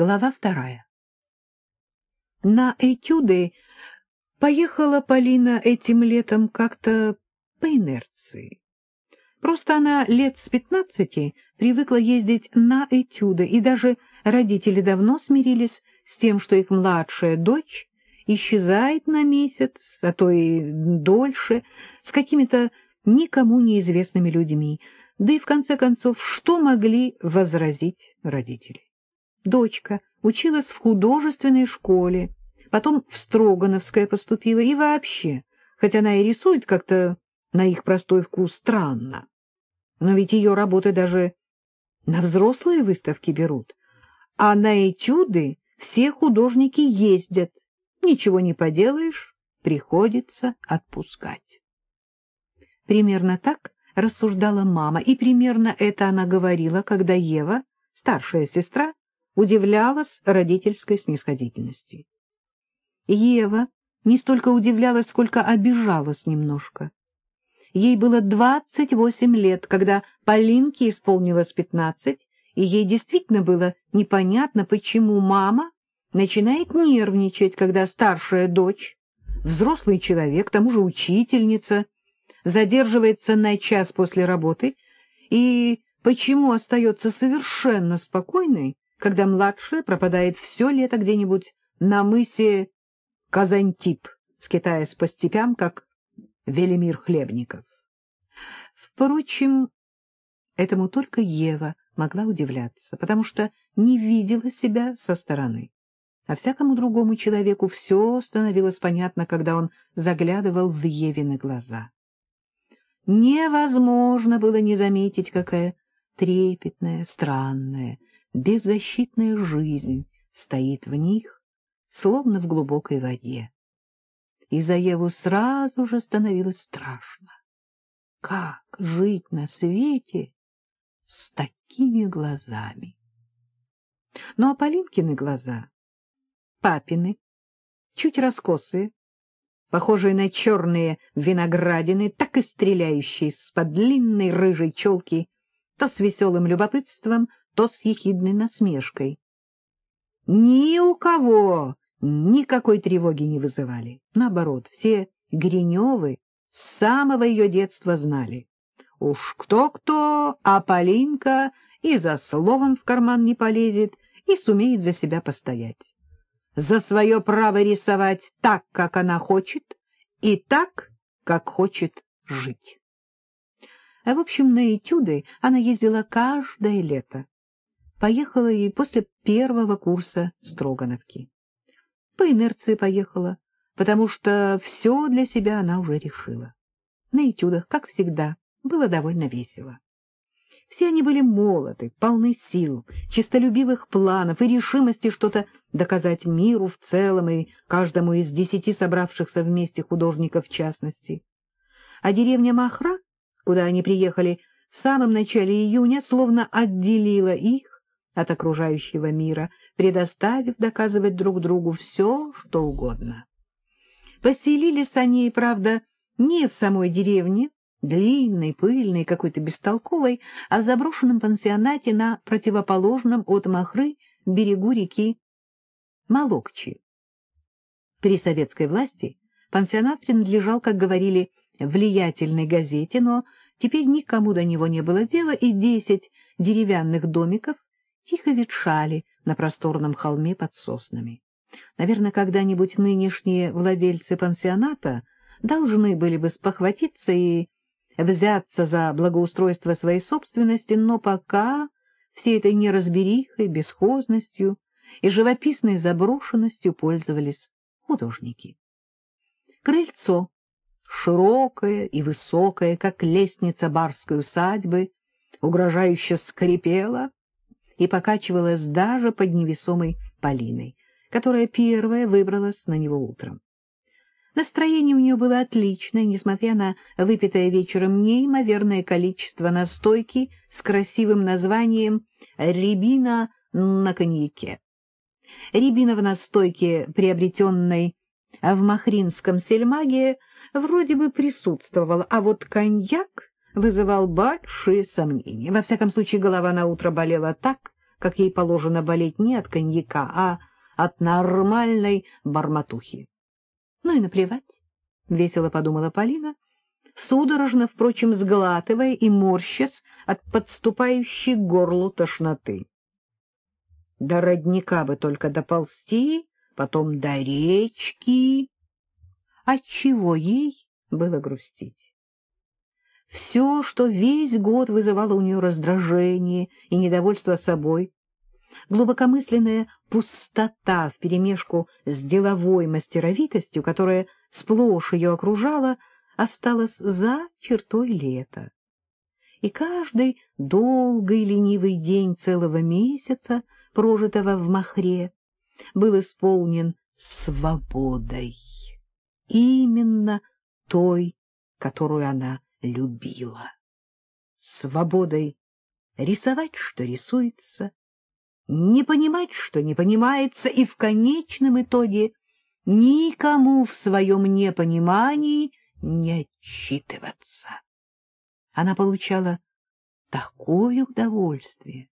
Глава вторая. На этюды поехала Полина этим летом как-то по инерции. Просто она лет с пятнадцати привыкла ездить на этюды, и даже родители давно смирились с тем, что их младшая дочь исчезает на месяц, а то и дольше, с какими-то никому неизвестными людьми. Да и в конце концов, что могли возразить родители? Дочка училась в художественной школе, потом в Строгановское поступила и вообще, хотя она и рисует как-то на их простой вкус странно. Но ведь ее работы даже на взрослые выставки берут, а на этюды все художники ездят. Ничего не поделаешь, приходится отпускать. Примерно так рассуждала мама, и примерно это она говорила, когда Ева, старшая сестра, удивлялась родительской снисходительности. Ева не столько удивлялась, сколько обижалась немножко. Ей было двадцать восемь лет, когда Полинке исполнилось пятнадцать, и ей действительно было непонятно, почему мама начинает нервничать, когда старшая дочь, взрослый человек, к тому же учительница, задерживается на час после работы, и почему остается совершенно спокойной, когда младшая пропадает все лето где-нибудь на мысе Казантип, скитаясь по степям, как Велимир Хлебников. Впрочем, этому только Ева могла удивляться, потому что не видела себя со стороны. А всякому другому человеку все становилось понятно, когда он заглядывал в Евины глаза. Невозможно было не заметить, какая трепетная, странная, беззащитная жизнь стоит в них, словно в глубокой воде. И за Еву сразу же становилось страшно. Как жить на свете с такими глазами? Ну а Полинкины глаза, папины, чуть раскосые, похожие на черные виноградины, так и стреляющие из-под длинной рыжей челки, то с веселым любопытством, то с ехидной насмешкой. Ни у кого никакой тревоги не вызывали. Наоборот, все Гриневы с самого ее детства знали. Уж кто-кто, а Полинка и за словом в карман не полезет, и сумеет за себя постоять. За свое право рисовать так, как она хочет, и так, как хочет жить. А в общем, на этюды она ездила каждое лето поехала и после первого курса Строгановки. По инерции поехала, потому что все для себя она уже решила. На этюдах, как всегда, было довольно весело. Все они были молоды, полны сил, чистолюбивых планов и решимости что-то доказать миру в целом и каждому из десяти собравшихся вместе художников в частности. А деревня Махра, куда они приехали в самом начале июня, словно отделила их от окружающего мира, предоставив доказывать друг другу все, что угодно. Поселились они, правда, не в самой деревне, длинной, пыльной, какой-то бестолковой, а в заброшенном пансионате на противоположном от Махры берегу реки Молокчи. При советской власти пансионат принадлежал, как говорили, влиятельной газете, но теперь никому до него не было дела, и десять деревянных домиков тихо ветшали на просторном холме под соснами. Наверное, когда-нибудь нынешние владельцы пансионата должны были бы спохватиться и взяться за благоустройство своей собственности, но пока всей этой неразберихой, бесхозностью и живописной заброшенностью пользовались художники. Крыльцо, широкое и высокое, как лестница барской усадьбы, угрожающе скрипело, и покачивалась даже под невесомой Полиной, которая первая выбралась на него утром. Настроение у нее было отличное, несмотря на выпитое вечером неимоверное количество настойки с красивым названием «Рябина на коньяке». Рябина в настойке, приобретенной в Махринском сельмаге, вроде бы присутствовала, а вот коньяк вызывал большие сомнения. Во всяком случае, голова на утро болела так, как ей положено болеть не от коньяка, а от нормальной барматухи. Ну и наплевать, — весело подумала Полина, судорожно, впрочем, сглатывая и морщась от подступающей к горлу тошноты. До родника бы только доползти, потом до речки. Отчего ей было грустить? Все, что весь год вызывало у нее раздражение и недовольство собой, глубокомысленная пустота вперемешку с деловой мастеровитостью, которая сплошь ее окружала, осталась за чертой лета. И каждый долгий ленивый день целого месяца, прожитого в Махре, был исполнен свободой, именно той, которую она любила. Свободой рисовать, что рисуется, не понимать, что не понимается, и в конечном итоге никому в своем непонимании не отчитываться. Она получала такое удовольствие,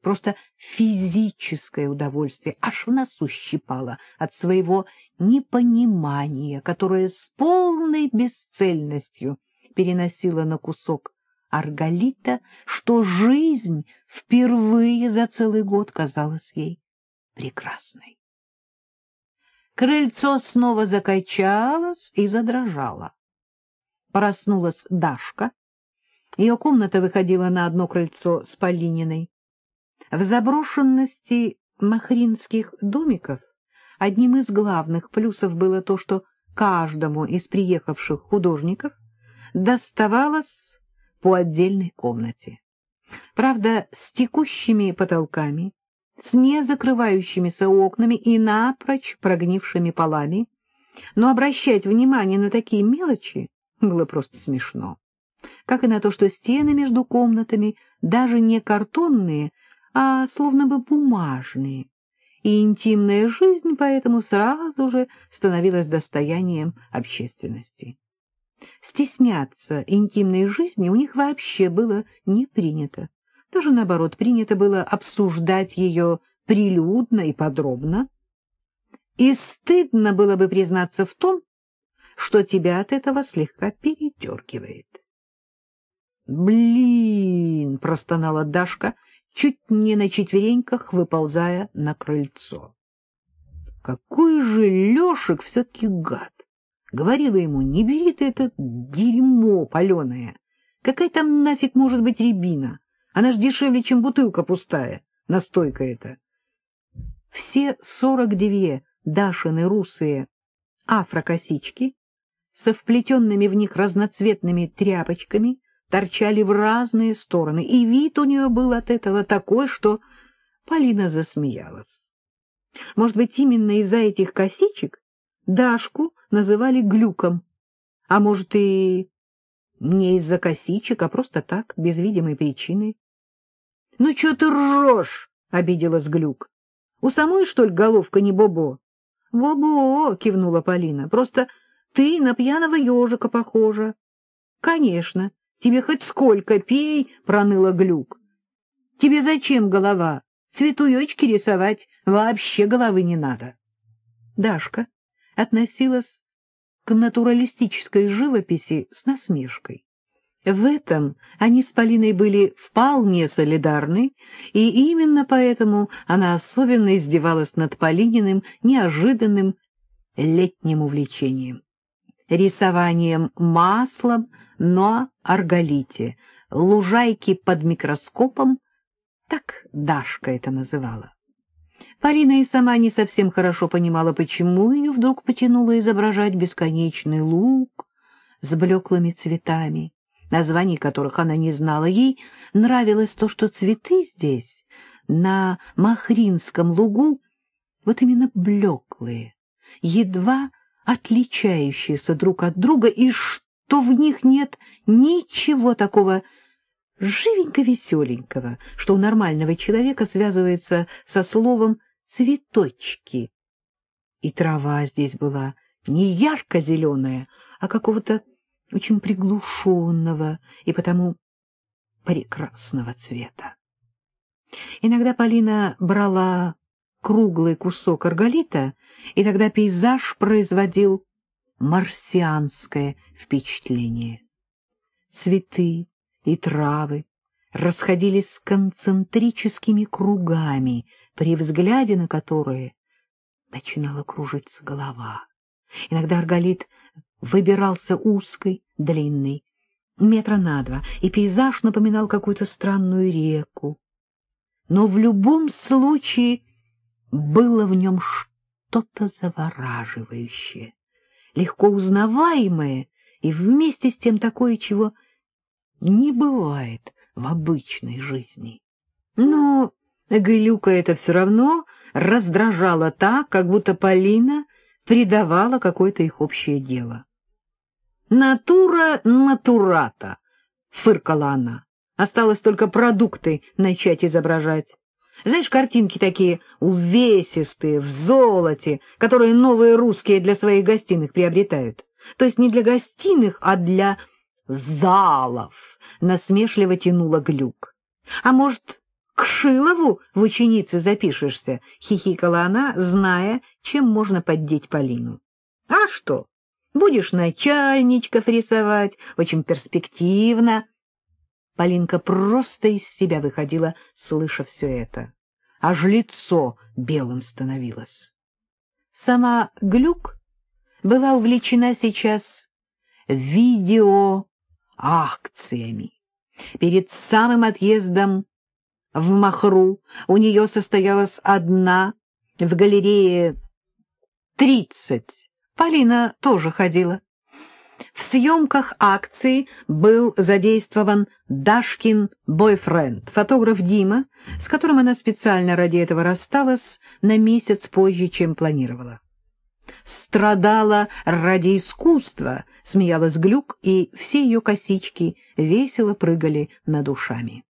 просто физическое удовольствие, аж в носу щипала от своего непонимания, которое с полной бесцельностью переносила на кусок Арголита, что жизнь впервые за целый год казалась ей прекрасной. Крыльцо снова закачалось и задрожало. Проснулась Дашка. Ее комната выходила на одно крыльцо с Полининой. В заброшенности махринских домиков одним из главных плюсов было то, что каждому из приехавших художников доставалось по отдельной комнате. Правда, с текущими потолками, с незакрывающимися окнами и напрочь прогнившими полами, но обращать внимание на такие мелочи было просто смешно. Как и на то, что стены между комнатами даже не картонные, а словно бы бумажные, и интимная жизнь поэтому сразу же становилась достоянием общественности. Стесняться интимной жизни у них вообще было не принято. Даже наоборот, принято было обсуждать ее прилюдно и подробно. И стыдно было бы признаться в том, что тебя от этого слегка передергивает. «Блин!» — простонала Дашка, чуть не на четвереньках выползая на крыльцо. «Какой же Лешек все-таки гад! Говорила ему, не бери ты это дерьмо паленое. Какая там нафиг может быть рябина? Она ж дешевле, чем бутылка пустая, настойка эта. Все сорок две Дашины русые афрокосички со вплетенными в них разноцветными тряпочками торчали в разные стороны, и вид у нее был от этого такой, что Полина засмеялась. Может быть, именно из-за этих косичек Дашку называли глюком, а может и не из-за косичек, а просто так, без видимой причины. — Ну, что ты ржешь? — обиделась Глюк. — У самой, что ли, головка не бобо? — Бобо, — кивнула Полина, — просто ты на пьяного ежика похожа. — Конечно, тебе хоть сколько пей, — проныла Глюк. — Тебе зачем голова? Цветуечки рисовать вообще головы не надо. Дашка относилась к натуралистической живописи с насмешкой. В этом они с Полиной были вполне солидарны, и именно поэтому она особенно издевалась над Полининым неожиданным летним увлечением. Рисованием маслом на арголите, лужайки под микроскопом, так Дашка это называла. Полина и сама не совсем хорошо понимала, почему ее вдруг потянуло изображать бесконечный луг с блеклыми цветами, названий которых она не знала. Ей нравилось то, что цветы здесь, на Махринском лугу, вот именно блеклые, едва отличающиеся друг от друга, и что в них нет ничего такого живенько-веселенького, что у нормального человека связывается со словом цветочки. И трава здесь была не ярко-зеленая, а какого-то очень приглушенного и потому прекрасного цвета. Иногда Полина брала круглый кусок арголита, и тогда пейзаж производил марсианское впечатление. Цветы и травы расходились концентрическими кругами, при взгляде на которые начинала кружиться голова. Иногда арголит выбирался узкой, длинной, метра на два, и пейзаж напоминал какую-то странную реку. Но в любом случае было в нем что-то завораживающее, легко узнаваемое и вместе с тем такое, чего не бывает в обычной жизни. Но Глюка это все равно раздражало так, как будто Полина придавала какое-то их общее дело. «Натура натурата», — фыркала она. «Осталось только продукты начать изображать. Знаешь, картинки такие увесистые, в золоте, которые новые русские для своих гостиных приобретают. То есть не для гостиных, а для залов», — насмешливо тянула Глюк. «А может, к Шилову в ученицы запишешься?» — хихикала она, зная, чем можно поддеть Полину. «А что?» Будешь начальничков рисовать, очень перспективно. Полинка просто из себя выходила, слыша все это. Аж лицо белым становилось. Сама Глюк была увлечена сейчас видеоакциями. Перед самым отъездом в Махру у нее состоялась одна в галерее тридцать Полина тоже ходила. В съемках акции был задействован Дашкин бойфренд, фотограф Дима, с которым она специально ради этого рассталась на месяц позже, чем планировала. «Страдала ради искусства», — смеялась Глюк, и все ее косички весело прыгали над ушами.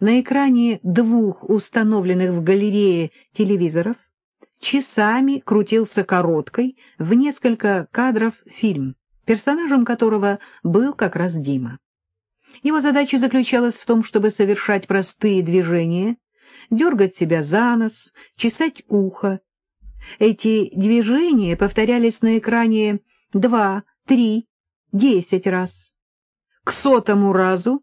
На экране двух установленных в галерее телевизоров часами крутился короткой в несколько кадров фильм, персонажем которого был как раз Дима. Его задача заключалась в том, чтобы совершать простые движения, дергать себя за нос, чесать ухо. Эти движения повторялись на экране два, три, десять раз. К сотому разу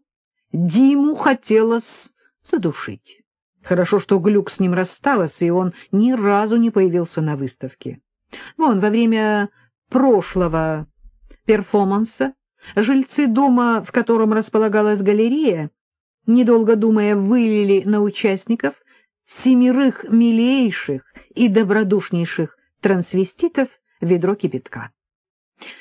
Диму хотелось задушить. Хорошо, что Глюк с ним рассталась, и он ни разу не появился на выставке. Вон, во время прошлого перформанса жильцы дома, в котором располагалась галерея, недолго думая, вылили на участников семерых милейших и добродушнейших трансвеститов ведро кипятка.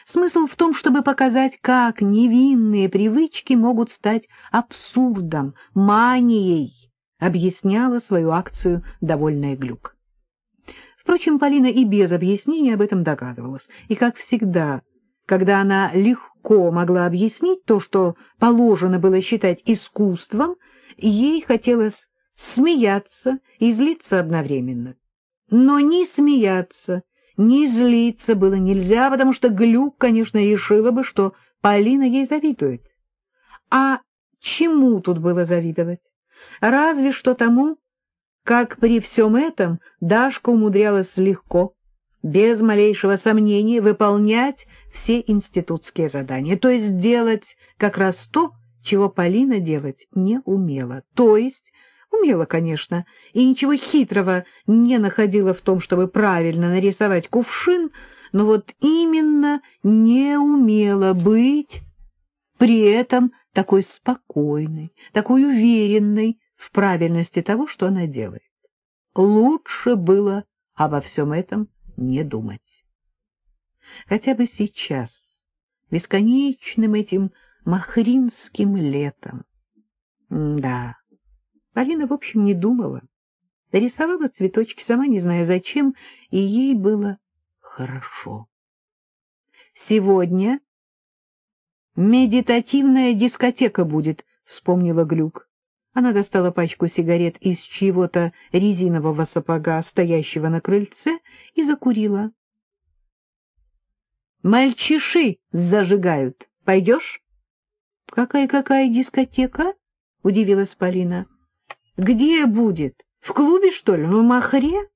Смысл в том, чтобы показать, как невинные привычки могут стать абсурдом, манией, объясняла свою акцию довольная Глюк. Впрочем, Полина и без объяснения об этом догадывалась, и, как всегда, когда она легко могла объяснить то, что положено было считать искусством, ей хотелось смеяться и злиться одновременно. Но ни смеяться, ни злиться было нельзя, потому что Глюк, конечно, решила бы, что Полина ей завидует. А чему тут было завидовать? Разве что тому, как при всем этом Дашка умудрялась легко, без малейшего сомнения, выполнять все институтские задания, то есть делать как раз то, чего Полина делать не умела. То есть умела, конечно, и ничего хитрого не находила в том, чтобы правильно нарисовать кувшин, но вот именно не умела быть при этом такой спокойной, такой уверенной в правильности того, что она делает. Лучше было обо всем этом не думать. Хотя бы сейчас, бесконечным этим махринским летом. да, Полина, в общем, не думала. Рисовала цветочки, сама не зная зачем, и ей было хорошо. Сегодня «Медитативная дискотека будет», — вспомнила Глюк. Она достала пачку сигарет из чьего-то резинового сапога, стоящего на крыльце, и закурила. «Мальчиши зажигают. Пойдешь?» «Какая-какая дискотека?» — удивилась Полина. Где будет? В клубе, что ли? В Махре?